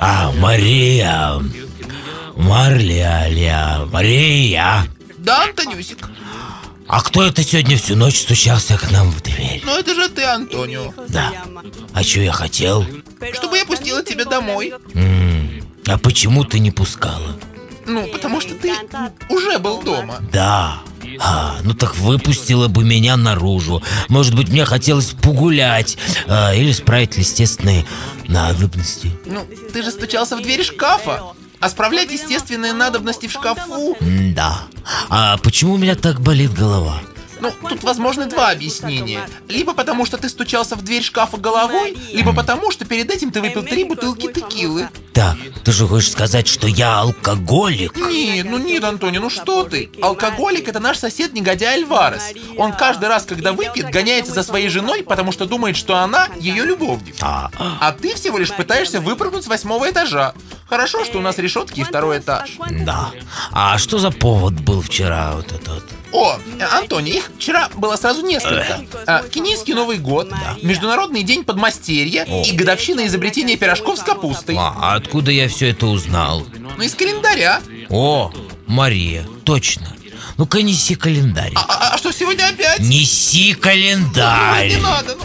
А, Мария. Марля, Мария. Да, Антонюсик? А кто это сегодня всю ночь стучался к нам в дверь? Ну это же ты, Антонио. Да. А что я хотел? Чтобы я пустила тебя домой. М, А почему ты не пускала? Ну, потому что ты уже был дома. Да. А, ну так выпустила бы меня наружу. Может быть, мне хотелось погулять а, или справить естественные надобности. Ну, ты же стучался в дверь шкафа. А справлять естественные надобности в шкафу... Да. А почему у меня так болит голова? Ну, тут возможны два объяснения. Либо потому, что ты стучался в дверь шкафа головой, либо потому, что перед этим ты выпил три бутылки текилы. Так, ты же хочешь сказать, что я алкоголик? Нет, ну нет, Антони, ну что ты? Алкоголик это наш сосед негодяй Альварес. Он каждый раз, когда выпьет, гоняется за своей женой, потому что думает, что она ее любовник. А, А ты всего лишь пытаешься выпрыгнуть с восьмого этажа. Хорошо, что у нас решетки и второй этаж. да. А что за повод был вчера вот этот? О, Антони, их вчера было сразу несколько. А, Кенийский Новый год, Международный день подмастерья и годовщина изобретения пирожков с капустой. А откуда я все это узнал? Ну, из календаря. О, Мария, точно. Ну-ка неси календарь. А, а- а что сегодня опять? Неси Не календарь. надо, ну.